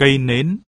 cây nến.